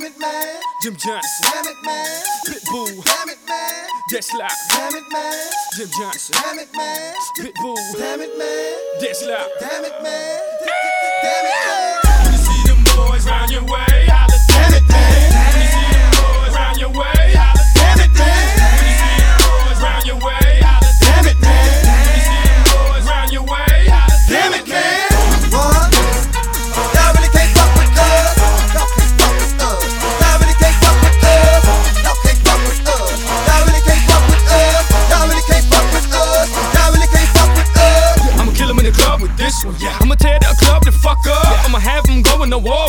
Damn it, man. Jim Johnson, Damn it, man. Pitbull, Damn it, man. that's loud. Damn it, man. Jim Johnson, Damn it, man. Pitbull, Damn it, man. that's loud. Damn it, man. Damn it, man. You see them boys round your way,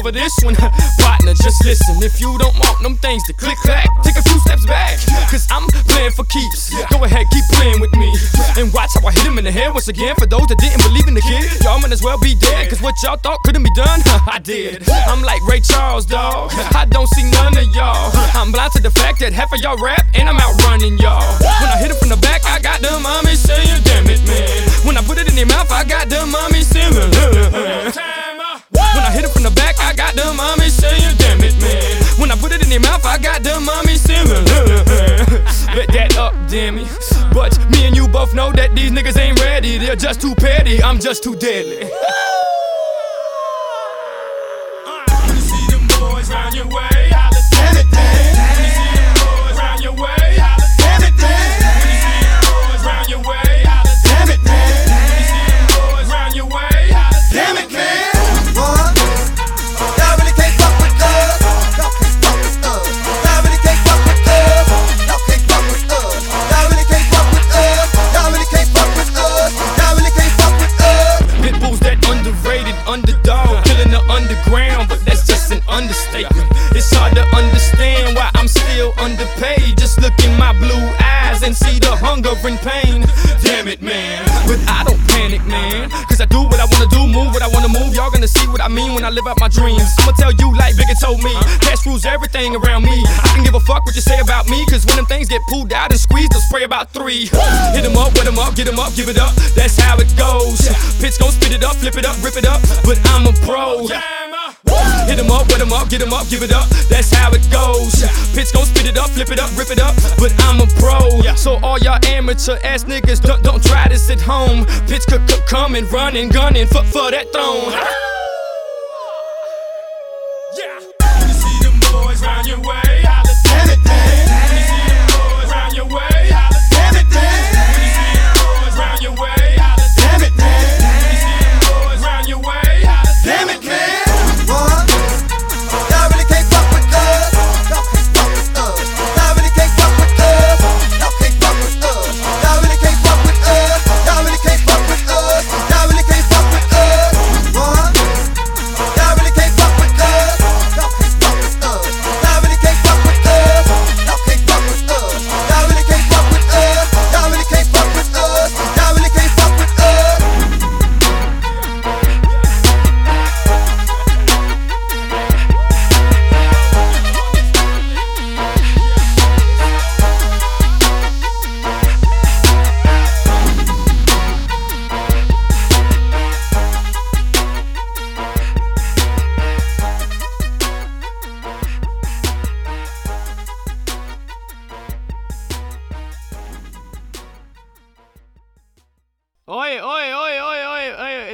over this one. Partner, just listen. If you don't want them things to click clack, take a few steps back. Cause I'm playing for keeps. Go ahead, keep playing with me. And watch how I hit him in the head once again. For those that didn't believe in the kid, y'all might as well be dead. Cause what y'all thought couldn't be done, I did. I'm like Ray Charles, dawg. I don't see none of y'all. I'm blind to the fact that half of y'all rap and I'm out running y'all. When I hit him from the back, I got the mommy saying, damn it, man. When I put it in their mouth, I got But me and you both know that these niggas ain't ready. They're just too petty. I'm just too deadly. It's hard to understand why I'm still underpaid. Just look in my blue eyes and see the hunger and pain. Damn it, man. But I don't panic, man. Cause I do what I wanna do, move what I wanna move. Y'all gonna see what I mean when I live out my dreams. I'ma tell you like Biggie told me. Cash rules everything around me. I can give a fuck what you say about me. Cause when them things get pulled out and squeezed, they'll spray about three. Hit Hit 'em up, wet 'em up, get 'em up, give it up. That's how it goes. Pitch gon' spit it up, flip it up, rip it up. But I'm a pro. Hit 'em up, wet 'em up, get 'em up, give it up. That's how it goes. Pitch gon' spit it up, flip it up, rip it up. But I'm a pro. So all y'all amateur ass niggas, don't, don't try this at home. Pitch could come and run and gun and for, for that throne.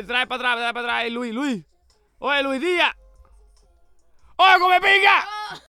Trae para atrás, trae para atrás, Luis, Luis. Oye, Luis Díaz. Oye, come pinga.